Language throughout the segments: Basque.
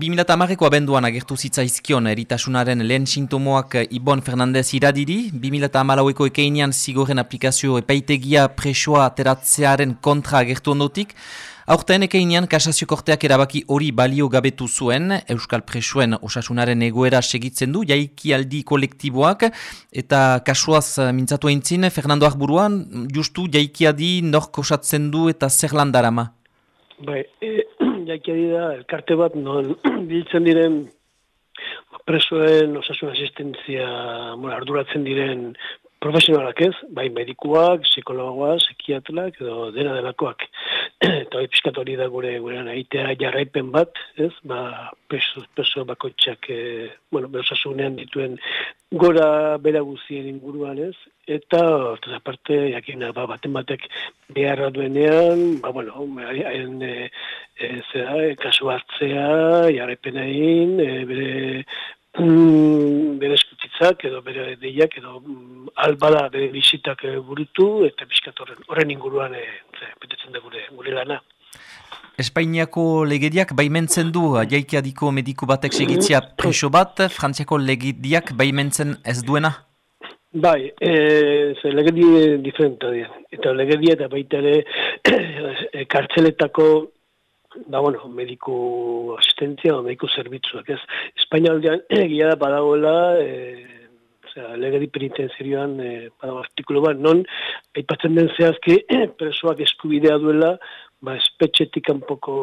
2008ko abenduan agertu zitzaizkion eritasunaren lehen sintomoak Ibon Fernandez iradiri, 2008ko ekeinean zigoren aplikazio epaitegia presoa ateratzearen kontra agertu ondotik, Aurten ekeinean kasazio korteak erabaki hori balio gabetu zuen, Euskal Presuen osasunaren egoera segitzen du, jaiki aldi kolektiboak, eta kasuaz mintzatu eintzin, Fernando Arburuan, justu jaiki adi nork osatzen du eta zer landarama? Bai, e, jaiki da, elkarte bat, non biltzen diren presoen osasun asistentzia arduratzen diren profesionalak ez, bai medikuak, psikologoak, psikiatlak, edo dena delakoak. eta hori pixkat hori da gure gure nahitea jarraipen bat, ez? Ba, peso, peso bakotxak, e, bueno, berosasunean dituen gora bera guzien inguruan, ez? Eta, eta aparte, jakin, ba, baten batek beharra duenean, ba, bueno, haien, e, e, zera, e, kasu hartzea, jarraipen egin, e, bere, mm, eskutitzak, edo bere deiak, edo mm, albala bere bisitak e, burutu, eta pixkat horren inguruan, e, betetzen da gure, gure lana. Espainiako legediak baimentzen du jaikiadiko mediku batek segitzia preso bat, frantziako legediak baimentzen ez duena? Bai, e, ze legedi diferenta dira. Eta legedia eta baita ere kartzeletako da, bueno, mediku asistentzia mediku zerbitzuak, ez? Espainia aldean egia da badagoela e, Osea, legedi penitenzirioan e, badago artikulu bat, non, aipatzen den zehazki, presoak eskubidea duela, ba, espetxetik kanpoko,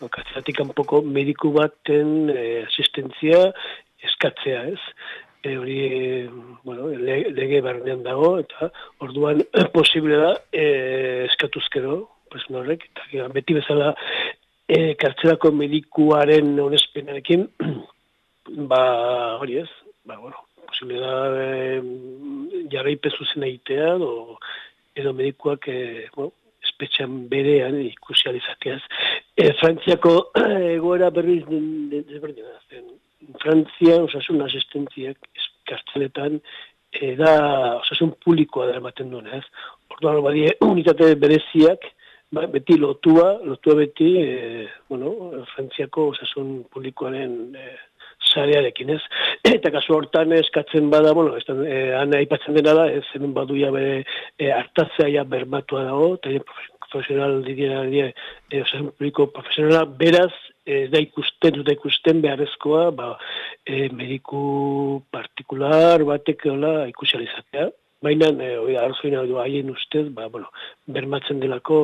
katzeratik kanpoko mediku baten e, asistentzia eskatzea, ez? E, hori, e, bueno, lege barnean dago, eta orduan posible da e, eskatuzkero, pues, norrek, eta beti bezala e, kartzelako medikuaren onespenarekin, ba, hori ez, ba, bueno, posible da e, jarraipe zuzen egitea edo, edo medikuak e, bueno, espetxean berean ikusi alizateaz. E, Frantziako egoera berriz desberdina zen. Frantzia osasun asistentziak kartzeletan e, da osasun publikoa da ematen duen, ez? Orduan, badie, unitate bereziak, ba, beti lotua, lotua beti, e, bueno, Frantziako osasun publikoaren e, sarearekin, ez? Eta kasu hortan eskatzen bada, bueno, ez eh, ana aipatzen dena da, ez hemen baduia bere eh, hartatzea ja bermatua dago, eta profesional diria, diria eh, osasun publiko profesionala beraz, ez da ikusten, da ikusten beharrezkoa, ba, eh, mediku partikular batek hola ikusializatea. Baina, e, oi, arzoina du haien ustez, ba, bueno, bermatzen delako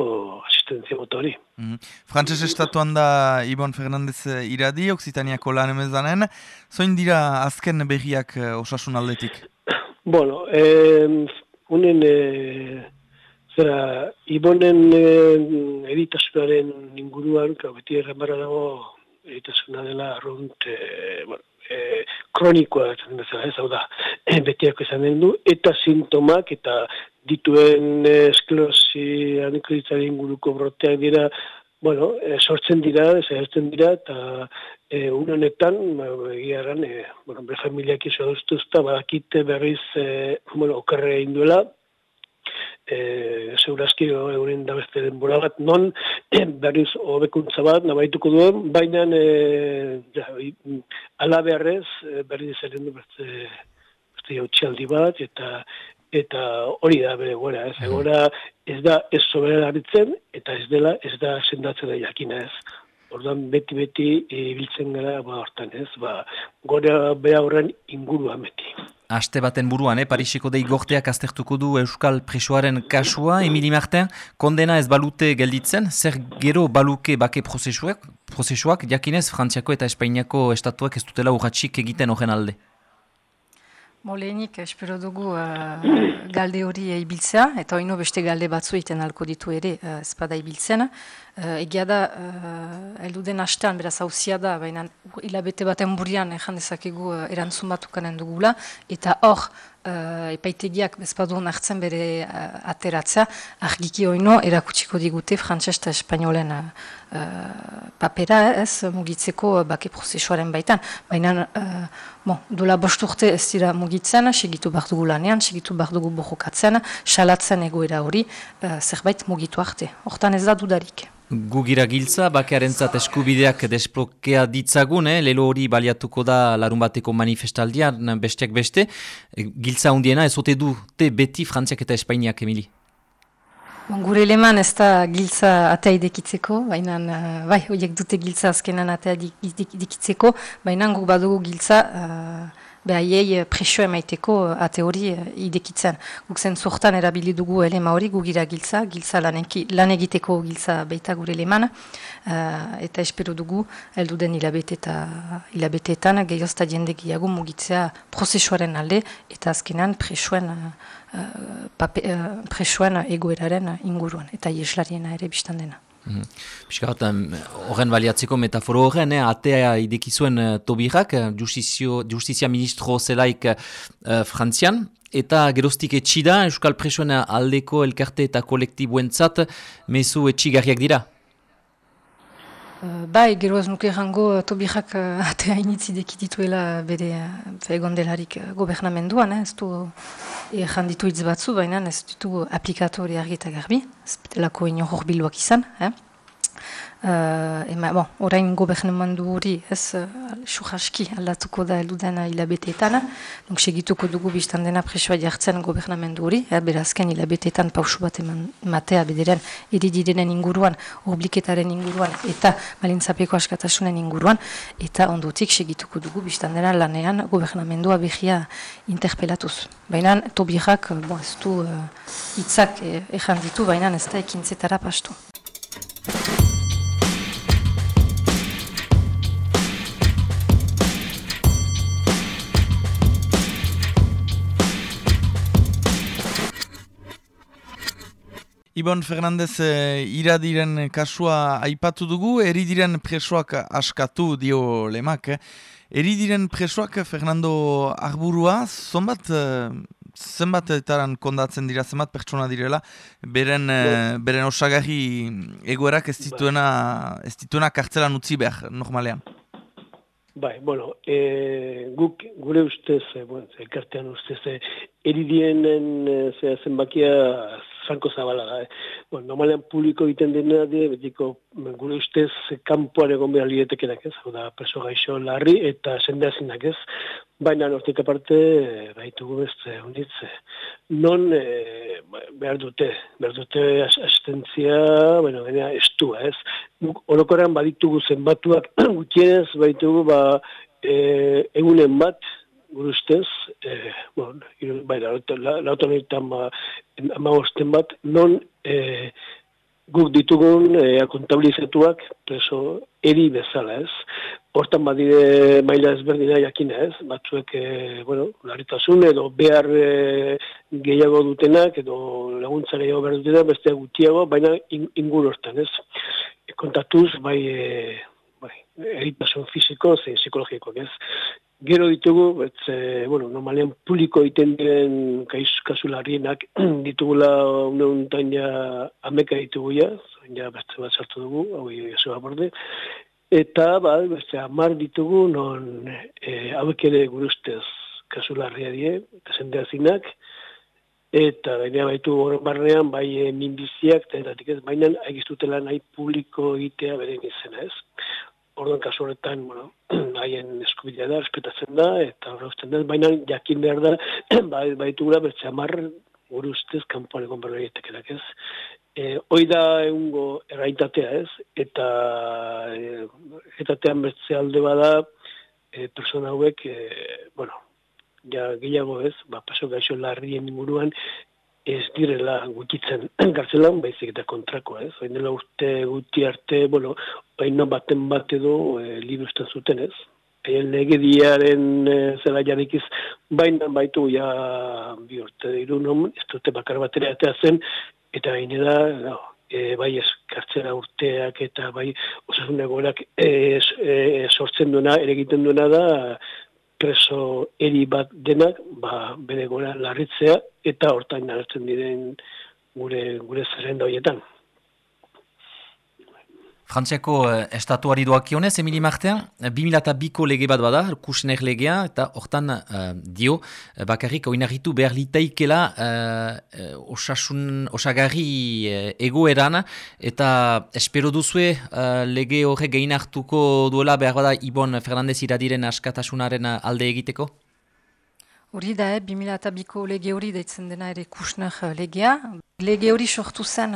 asistentzia motori. Mm -hmm. Frantses estatuan da Ibon Fernandez eh, iradi, Oksitaniako lan emezanen. Zoin dira azken berriak eh, osasun aldetik? Bueno, eh, unen, eh, zera, Ibonen eh, editasunaren inguruan, kau beti erramara dago editasuna dela arrunt, eh, bueno, e, kronikoa esaten bezala, ez? Hau da, e, betiako izan du, eta sintomak, eta dituen e, esklerosi anikoditzari inguruko broteak dira, bueno, e, sortzen dira, zehazten dira, eta e, unonetan, ba, egiaran, e, bueno, bre familiak iso duztuzta, badakite berriz, e, bueno, okerre induela, e, segurazki euren da beste denbora bat, non berriz hobekuntza bat nabaituko duen, baina e, ja, ala beharrez berriz zeren beste, beste jautxialdi bat, eta eta hori da bere gora, ez, egora ez da ez sobera eta ez dela ez da sendatzen da jakina ez. Ordan beti-beti ibiltzen gara ba hortan ez, ba, gora bera horren inguruan beti. Aste baten buruan, eh? Parisiko dei gorteak aztertuko du Euskal Presoaren kasua, Emili Martin, kondena ez balute gelditzen, zer gero baluke bake prozesuak, prozesuak jakinez Frantziako eta Espainiako estatuak ez dutela urratxik egiten horren alde. Molenik, espero dugu uh, galde hori ibiltzea, eta oino beste galde batzu iten alko ditu ere uh, espada ibiltzen. Uh, egia da, uh, elduden hastean, beraz hauzia da, baina hilabete baten burian ezan dezakegu uh, erantzun batukanen dugula, eta hor, uh, epaitegiak bezpadun hartzen bere uh, ateratzea, argiki oino erakutsiko digute frantses eta espainolen uh, papera ez mugitzeko bake prozesuaren baitan. Baina, uh, bon, dola bosturte ez dira mugitzen, segitu behar dugu lanean, segitu behar dugu bojokatzen, salatzen egoera hori, uh, zerbait mugitu arte. Hortan ez da dudarik. Gugira giltza, bakearen zat eskubideak desblokea ditzagun, eh? lelo hori baliatuko da larun bateko manifestaldian besteak beste. Giltza hundiena, ez ote du, te beti Frantziak eta Espainiak, Emili? Bon, gure eleman ez da giltza atea idekitzeko, baina, uh, bai, horiek dute giltza azkenan atea idekitzeko, baina guk badugu giltza... Uh, behaiei eh, presio emaiteko eh, ate hori eh, idekitzen. Guk zen sortan erabili dugu elema hori gugira giltza, giltza lan egiteko giltza baita gure eleman, eta espero dugu elduden hilabete eta hilabeteetan gehiozta jende gehiago mugitzea prozesuaren alde eta azkenan presioen, uh, egoeraren inguruan eta ieslariena ere biztan dena. Piskat, horren baliatzeko metaforo horren, eh, atea idekizuen uh, tobirak, eh, justizia ministro zelaik uh, frantzian, eta gerostik etxida, Euskal Presoen aldeko elkarte eta kolektibuentzat, mezu etxigarriak dira? Uh, bai, gero ez nuke errango uh, tobirak uh, atea initzi dekidituela bere egon delarik gobernamenduan, eh, ez du erran hitz batzu, baina ez ditu aplikatori argi eta ez betelako ino horbiluak izan, eh? Uh, ema, bon, orain gobernemandu hori ez uh, suhaski aldatuko da eludena hilabeteetan. Donc segituko dugu biztan dena presoa jartzen gobernamendu hori. Eh, berazken hilabeteetan pausu bat matea bederen eridirenen inguruan, obliketaren inguruan eta balintzapeko askatasunen inguruan. Eta ondotik segituko dugu biztan dena lanean gobernamendua behia interpelatuz. Baina tobirak, bon, ez du uh, e, ditu, baina ez da ekintzetara pastu. Ibon Fernandez eh, iradiren kasua aipatu dugu, eridiren presoak askatu dio lemak. Eh? Eridiren presoak Fernando Arburua, zonbat, eh, zenbat etaran kondatzen dira, zenbat pertsona direla, beren, eh, beren osagarri egoerak ez dituena, ez dituena kartzelan utzi behar, normalean. Bai, bueno, e, guk gure ustez, e, bueno, elkartean ustez, e, eridienen e, zenbakia franko zabala da. Eh. Bueno, normalean publiko egiten dena de, betiko, gure ustez, kampuan egon behar lietekenak ez, hau da, preso gaixo larri eta sendeazinak ez, baina nortik aparte, baitugu beste, honitz, non e, behar dute, behar dute asistentzia, bueno, baina estu, ez. Orokoran baditugu zenbatuak gutienez, baitugu, ba, e, egunen bat, gure ustez, e, bon, bai, lautan egiten ba, ama bat, non e, guk ditugun e, akontabilizatuak preso eri bezala ez. Hortan badide maila ezberdina jakina ez, batzuek, e, bueno, laritasun edo behar e, gehiago dutenak edo laguntza gehiago behar dutenak, beste gutiago, baina ingur hortan ez. E, kontatuz, bai, e, bai, eritasun fiziko, zein psikologiko, ez. Gero ditugu, ez, e, bueno, normalean publiko egiten diren kaiz kasularienak ditugula uneuntan ja ameka ditugu ja, ja beste bat sartu dugu, hau jaso aborde, eta ba, beste amar ditugu non e, hauek ere gurustez kasularria die, eta zinak, eta baina baitu horren barnean, bai e, minbiziak, eta ez, baina egiztutela nahi publiko egitea beren izena ez. Orduan kasu horretan, bueno, haien eskubidea da, respetatzen da, eta horre usten da, baina jakin behar da, bai, baitu gura, bertze amar, gure ustez, kanpoan egon ez. E, hoi da egungo erraitatea ez, eta e, etatean bertze alde bada, e, persona hauek, e, bueno, ja gehiago ez, ba, paso gaixo larrien inguruan, ez direla gutitzen gartzelan, baizik eta kontrako, ez? Hain dela urte guti arte, bueno, hain baten bat edo e, libuzten zuten, ez? Hain legediaren e, zela jarikiz, baina baitu ja bi urte diru non, ez dute bakar batera eta zen, eta hain da, no, e, bai ez kartzera urteak eta bai osasun egorak e, e, sortzen duena, ere egiten duena da, preso eri bat denak, ba, bere gora larritzea, eta hortain naratzen diren gure, gure zerrenda horietan. Frantziako uh, estatuari doakionez, Emili Martean, 2002ko lege bat bada, kusner legea, eta hortan uh, dio, uh, bakarrik oinarritu behar litaikela uh, osasun, osagarri uh, egoeran, eta espero duzue uh, lege horre gehin hartuko duela behar bada Ibon Fernandez iradiren askatasunaren alde egiteko? Hori da, eh, 2002ko lege hori daitzen dena ere kusner legea. Lege hori sortu zen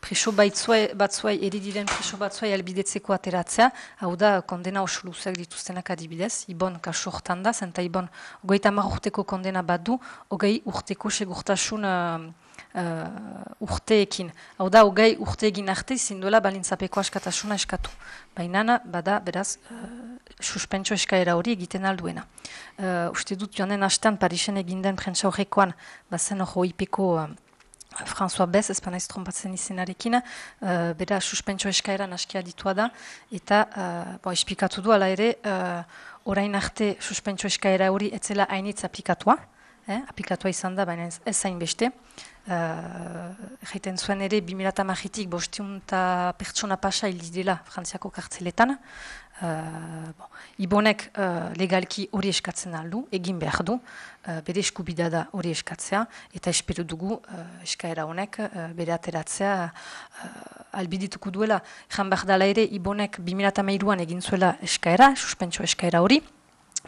preso batzuai, eridiren preso batzuai albidetzeko ateratzea, hau da, kondena oso luzeak dituztenak adibidez, ibon kaso hortan da, zenta ibon, ogei tamar urteko kondena badu, ogei urteko segurtasun uh, uh, urteekin. Hau da, ogei urte egin arte, zinduela balintzapeko askatasuna eskatu. Baina, bada, beraz, uh, suspentsio eskaera hori egiten alduena. Uh, uste dut joan den hastean, Parisen eginden prentsa horrekoan, bazen hori ipeko uh, François Bez, ez panaiz trompatzen izenarekin, uh, bera suspentsio eskaeran askia ditua da, eta uh, bo, espikatu du ala ere, uh, orain arte suspentsio eskaera hori etzela hainitz aplikatua, eh? aplikatua izan da, baina ez zain beste. Jaiten uh, zuen ere, 2008-tik bostiunta pertsona pasa hil didela Frantziako kartzeletan, Uh, bon, ibonek uh, legalki hori eskatzen aldu, egin behar du, uh, bere eskubida da hori eskatzea, eta espero dugu uh, eskaera honek uh, bere ateratzea uh, albidituko duela. Jan behar dela ere, ibonek 2008an egin zuela eskaera, suspentsio eskaera hori,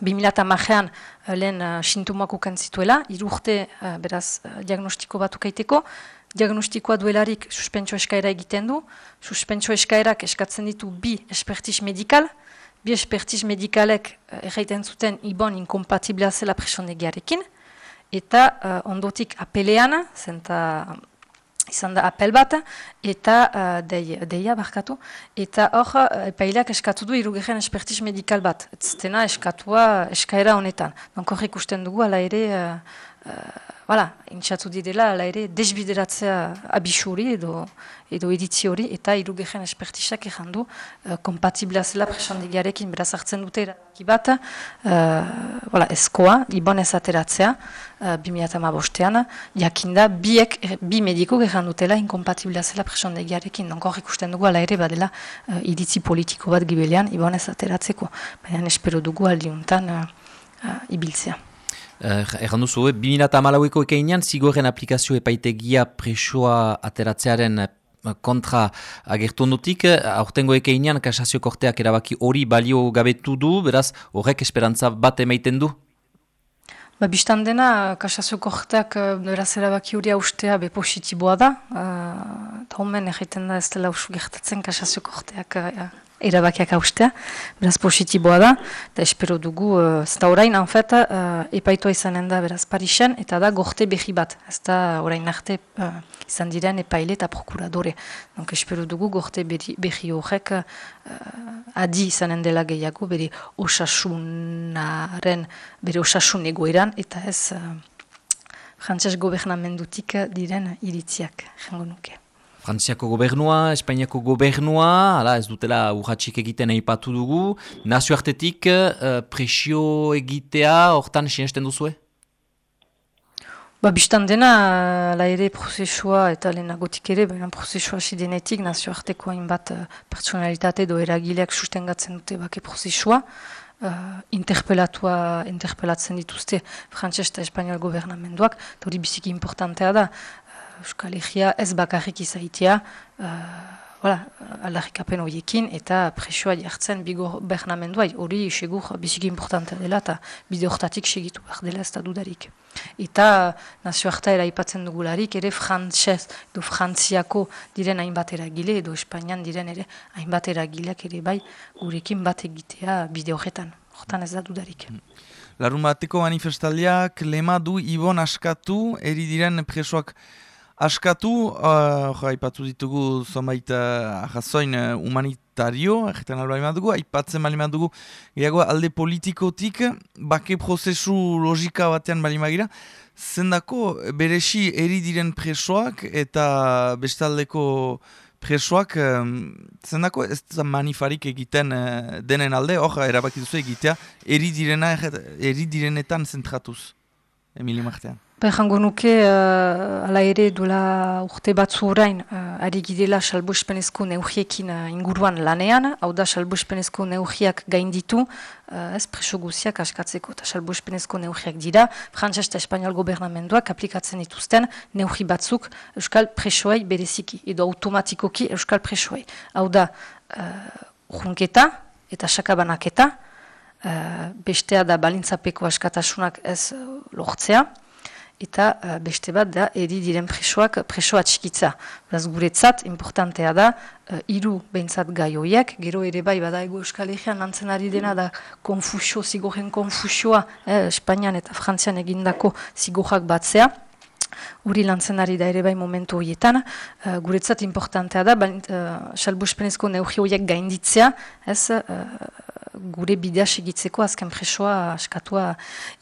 2008an uh, lehen uh, sintomak ukan zituela, irurte uh, beraz uh, diagnostiko bat ukaiteko, diagnostikoa duelarik suspentsio eskaera egiten du, suspentsio eskaerak eskatzen ditu bi espertiz medikal, bi espertiz medikalek uh, erraiten zuten ibon inkompatiblea zela presonegiarekin, eta uh, ondotik apelean, zenta izan da apel bat, eta uh, deia, barkatu, eta hor, uh, epaileak eskatu du irugeren espertiz medikal bat, ez eskatua eskaera honetan. Donko ikusten dugu, ala ere, Hala, intxatu didela, ala ere, desbideratzea abisuri edo, edo hori, eta irugegen espertisak egin du, uh, kompatiblea zela presondigiarekin beraz hartzen dute eraki bat, uh, eskoa, ibon ez ateratzea, uh, 2008 bostean, jakinda, biek, bi mediko egin dutela inkompatiblea zela presondigiarekin, donko ikusten dugu, ala ere, badela, uh, iditzi politiko bat gibelian, ibon ez ateratzeko, baina espero dugu aldiuntan uh, uh, ibiltzea. Erran duzu, eh? 2008ko ekeinan zigorren aplikazio epaitegia presoa ateratzearen eh, kontra agertu ondutik, eh, aurtengo ekeinan kasazio korteak erabaki hori balio gabetu du, beraz horrek esperantza bat emaiten du? Ba, Bistan dena, kasazio korteak beraz erabaki hori austea be positiboa da. Uh, ta homen egiten da ez dela usu gertatzen kasazio korteak erabakiak haustea, beraz positiboa da, eta espero dugu, uh, ez da orain, anfet, uh, epaitua izanen da beraz Parisen, eta da gorte behi bat, ez da orain arte uh, izan diren epaile eta prokuradore. Donc espero dugu gorte behi horrek uh, adi izanen dela gehiago, bere osasunaren, bere osasun egoeran, eta ez uh, frantses gobernamendutik diren iritziak, jango nuke. Frantziako gobernua, Espainiako gobernua, ala ez dutela urratxik egiten aipatu dugu, nazioartetik uh, presio egitea hortan sinesten duzue? Ba, Bistan dena, la ere prozesua eta lehenagotik ere, baina prozesua hasi denetik, nazioarteko hainbat uh, personalitate edo eragileak sustengatzen dute bake prozesua, uh, interpelatua, interpelatzen dituzte Frantzia eta Espainial gobernamenduak, eta hori biziki importantea da, Euskal Herria ez bakarrik izaitia, uh, aldarrikapen horiekin eta presioa jartzen bigo bernamendua, hori segur biziki importante dela eta bide hortatik segitu behar dela ez da dudarik. Eta nazioarta eraipatzen dugularik ere frantzez edo frantziako diren hainbat eragile edo Espainian diren ere hainbat eragileak ere bai gurekin bat egitea bide horretan. Hortan ez da dudarik. Larun bateko manifestaldiak lema du Ibon askatu, eri diren presoak askatu, uh, aipatu ditugu zonbait uh, ahazoin uh, humanitario, egiten alba dugu, aipatzen bali dugu, gehiago alde politikotik, bake prozesu logika batean bali magira, zendako beresi eri diren presoak eta bestaldeko presoak, um, zendako ez da manifarik egiten uh, denen alde, hor erabaki duzu egitea, eri, direna, eri direnetan zentratuz, Emili Martean. Ba, jango nuke, uh, ala ere duela urte batzu orain, uh, ari gidela salbuespenezko neugiekin uh, inguruan lanean, hau da salbuespenezko neugiak gainditu, uh, ez preso guziak askatzeko, eta salbuespenezko neugiak dira, Frantses eta Espainial gobernamenduak aplikatzen dituzten neugi batzuk Euskal presoei bereziki, edo automatikoki Euskal presoei. Hau da, uh, junketa eta sakabanaketa, uh, bestea da balintzapeko askatasunak ez uh, lortzea, eta uh, beste bat da eri diren presoak presoa txikitza. Beraz guretzat, importantea da, uh, iru behintzat gai hoiak, gero ere bai bada ego euskal egean lantzen ari dena da konfusio, zigorren konfusioa, eh, Espainian eta Frantzian egindako zigorrak batzea, Uri lantzen ari da ere bai momentu horietan, uh, guretzat importantea da, uh, salbuspenezko neugi horiek gainditzea, ez, gure bidea segitzeko azken presoa askatua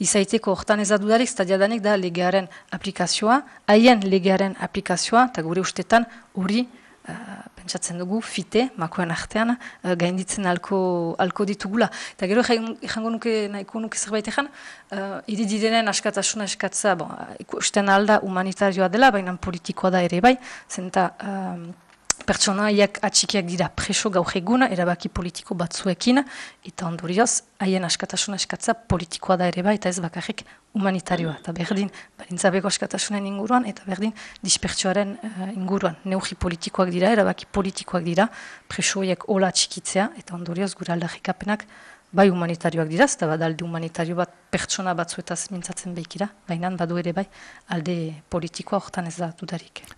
izaiteko hortan ezadudarik, stadiadanek da legearen aplikazioa, haien legearen aplikazioa, eta gure ustetan hori Uh, pentsatzen dugu, fite, makoen artean, uh, gainditzen alko, alko ditugula. Eta gero, jango nuke, nahiko nuke zerbait ezan, uh, irididenen askatasuna eskatza, bon, ikusten alda humanitarioa dela, baina politikoa da ere bai, zenta... Um, pertsonaiak atxikiak dira preso gaur eguna, erabaki politiko batzuekin, eta ondorioz, haien askatasuna eskatza politikoa da ere bai, eta ez bakarrik humanitarioa. Eta berdin, balintzabeko askatasunen inguruan, eta berdin, dispertsioaren uh, inguruan. Neugi politikoak dira, erabaki politikoak dira, presoiek hola atxikitzea, eta ondorioz, gure aldarrikapenak, bai humanitarioak dira, eta bada alde humanitario bat pertsona batzuetaz mintzatzen behikira, baina badu ere bai, alde politikoa hortan ez da dudarik.